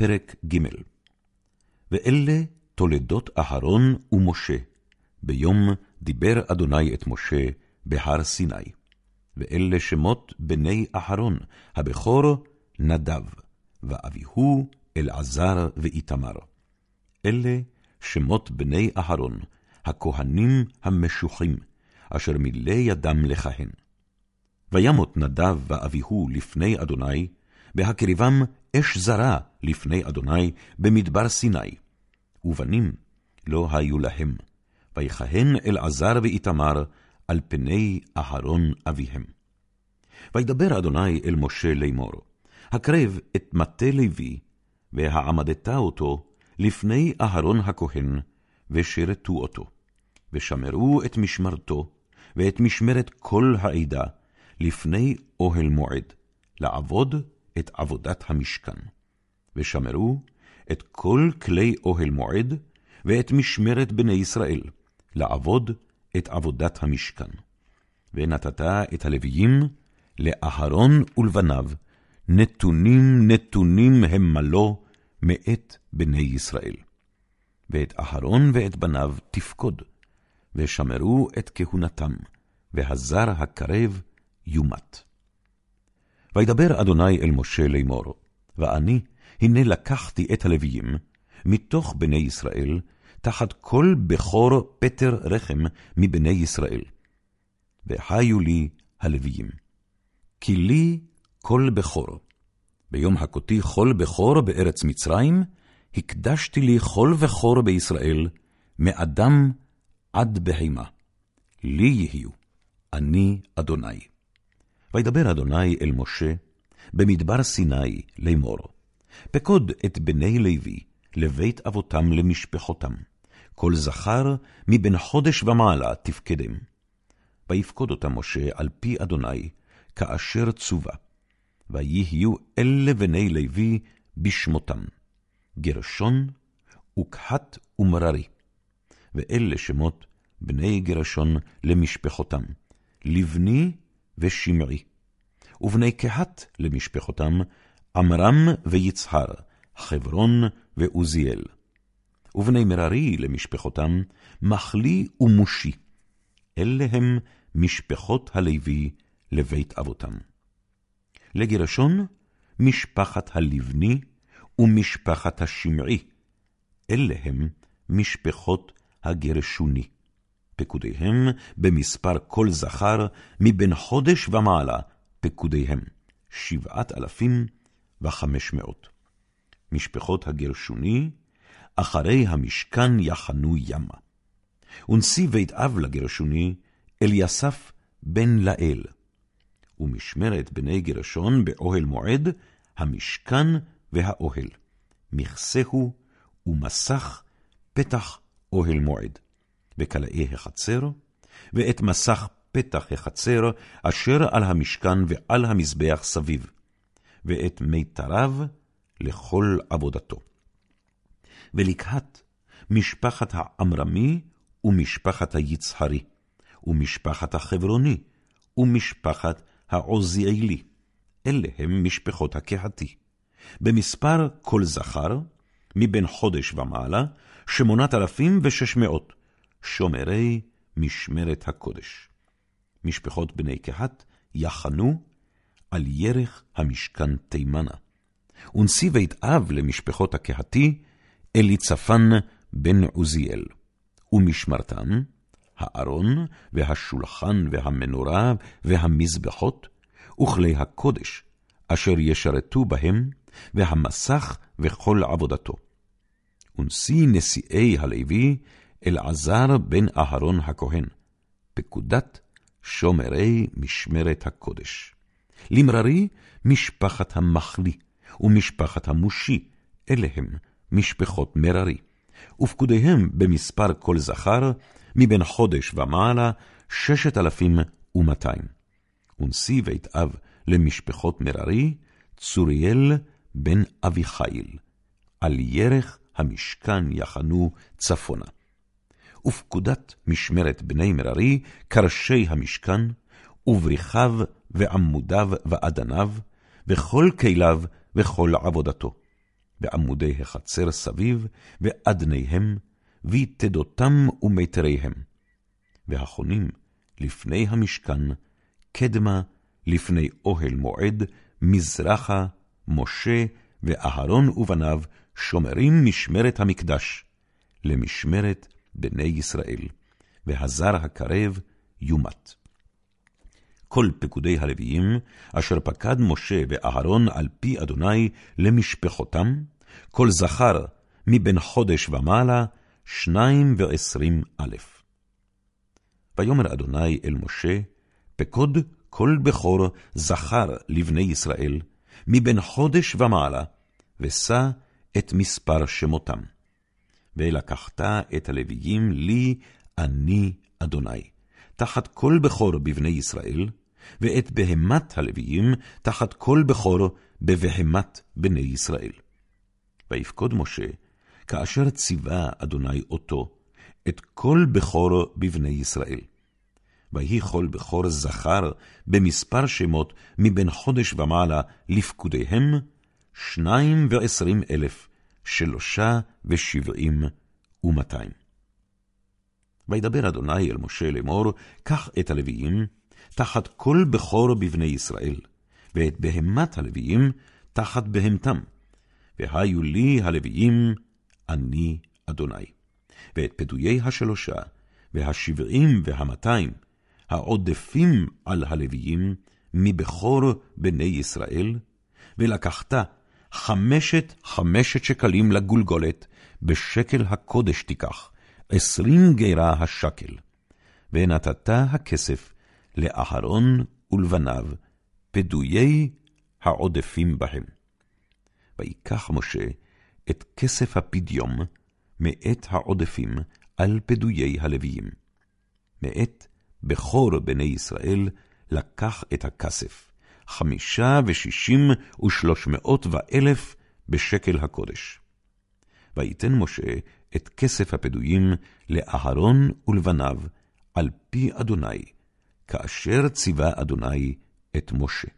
פרק ג' ואלה תולדות אהרון ומשה, ביום דיבר אדוני את משה בהר סיני. ואלה שמות בני אהרון, הבכור נדב, ואביהו אלעזר ואיתמר. אלה שמות בני אהרון, הכהנים המשוחים, אשר מילא ידם לכהן. וימות נדב ואביהו לפני אדוני, בהקריבם אש זרה לפני אדוני במדבר סיני. ובנים לא היו להם, ויכהן אלעזר ואיתמר על פני אהרון אביהם. וידבר אדוני אל משה לאמור, הקרב את מטה לוי, והעמדת אותו לפני אהרון הכהן, ושרתו אותו, ושמרו את משמרתו, ואת משמרת כל העדה, לפני אוהל מועד, לעבוד את עבודת המשכן. ושמרו את כל כלי אוהל מועד, ואת משמרת בני ישראל, לעבוד את עבודת המשכן. ונתת את הלוויים לאהרון ולבניו, נתונים נתונים המה לו מאת בני ישראל. ואת אהרון ואת בניו תפקוד, ושמרו את כהונתם, והזר הקרב יומת. וידבר אדוני אל משה לאמור, ואני, הנה לקחתי את הלוויים, מתוך בני ישראל, תחת כל בכור פטר רחם מבני ישראל. וחיו לי הלוויים. כי לי כל בכור. ביום הכותי כל בכור בארץ מצרים, הקדשתי לי כל בכור בישראל, מאדם עד בהמה. לי יהיו, אני אדוני. וידבר אדוני אל משה במדבר סיני לאמור, פקוד את בני לוי לבית אבותם למשפחותם, כל זכר מבן חודש ומעלה תפקדם. ויפקוד אותם משה על פי אדוני, כאשר צווה, ויהיו אלה בני לוי בשמותם, גרשון, וקהת ומררי. ואלה שמות בני גרשון למשפחותם, לבני ושמעי. ובני קהת למשפחותם, עמרם ויצהר, חברון ועוזיאל. ובני מררי למשפחותם, מחלי ומושי. אלה הם משפחות הלוי לבית אבותם. לגרשון, משפחת הלבני ומשפחת השמעי. אלה הם משפחות הגרשוני. פקודיהם במספר כל זכר, מבין חודש ומעלה, פקודיהם, שבעת אלפים וחמש מאות. משפחות הגרשוני, אחרי המשכן יחנו ימה. ונשיא בית אב לגרשוני, אליסף בן לאל. ומשמרת בני גרשון באוהל מועד, המשכן והאוהל. מכסהו ומסך פתח אוהל מועד. וקלעי החצר, ואת מסך פתח החצר אשר על המשכן ועל המזבח סביב, ואת מיתריו לכל עבודתו. ולקהת משפחת העמרמי ומשפחת היצהרי, ומשפחת החברוני, ומשפחת העוזיאלי. אלה הם משפחות הקהתי. במספר כל זכר, מבין חודש ומעלה, שמונת אלפים ושש מאות, שומרי משמרת הקודש. משפחות בני קהת יחנו על ירך המשכן תימנה. ונשיא בית אב למשפחות הקהתי, אליצפן בן עוזיאל. ומשמרתם, הארון והשולחן והמנורה והמזבחות, וכלי הקודש, אשר ישרתו בהם, והמסך וכל עבודתו. ונשיא נשיאי הלוי, אלעזר בן אהרון הכהן, פקודת שומרי משמרת הקודש. למררי, משפחת המחלי, ומשפחת המושי, אלה הם משפחות מררי. ופקודיהם במספר כל זכר, מבין חודש ומעלה, ששת אלפים ומאתיים. ונשיא בית אב למשפחות מררי, צוריאל בן אביחיל. על ירך המשכן יחנו צפונה. ופקודת משמרת בני מררי, קרשי המשכן, ובריחיו ועמודיו ואדניו, וכל כליו וכל עבודתו. בעמודי החצר סביב, ואדניהם, ויתדותם ומיתריהם. והחונים לפני המשכן, קדמה לפני אוהל מועד, מזרחה, משה ואהרון ובניו שומרים משמרת המקדש, למשמרת בני ישראל, והזר הקרב יומת. כל פקודי הלוויים, אשר פקד משה ואהרון על פי אדוני למשפחותם, כל זכר מבין חודש ומעלה, שניים ועשרים א'. ויאמר אדוני אל משה, פקוד כל בכור זכר לבני ישראל, מבין חודש ומעלה, ושא את מספר שמותם. ולקחת את הלוויים לי, אני אדוני, תחת כל בכור בבני ישראל, ואת בהמת הלוויים תחת כל בכור בבהמת בני ישראל. ויפקוד משה, כאשר ציווה אדוני אותו, את כל בכור בבני ישראל. ויהי כל בכור זכר במספר שמות מבין חודש ומעלה לפקודיהם, שניים ועשרים אלף, שלושה ושבעים ומאתיים. וידבר אדוני אל משה לאמור, קח את הלוויים, תחת כל בכור בבני ישראל, ואת בהמת הלוויים תחת בהמתם, והיו לי הלוויים, אני אדוני. ואת פדויי השלושה, והשבעים והמאתיים, העודפים על הלוויים, מבכור בני ישראל, ולקחת חמשת חמשת שקלים לגולגולת, בשקל הקודש תיקח, עשרים גירה השקל. ונתת הכסף לאהרון ולבניו, פדויי העודפים בהם. ויקח משה את כסף הפדיום מאת העודפים על פדויי הלוויים. מאת בכור בני ישראל לקח את הכסף, חמישה ושישים ושלוש מאות ואלף בשקל הקודש. ויתן משה את כסף הפדויים לאהרון ולבניו, על פי אדוני, כאשר ציווה אדוני את משה.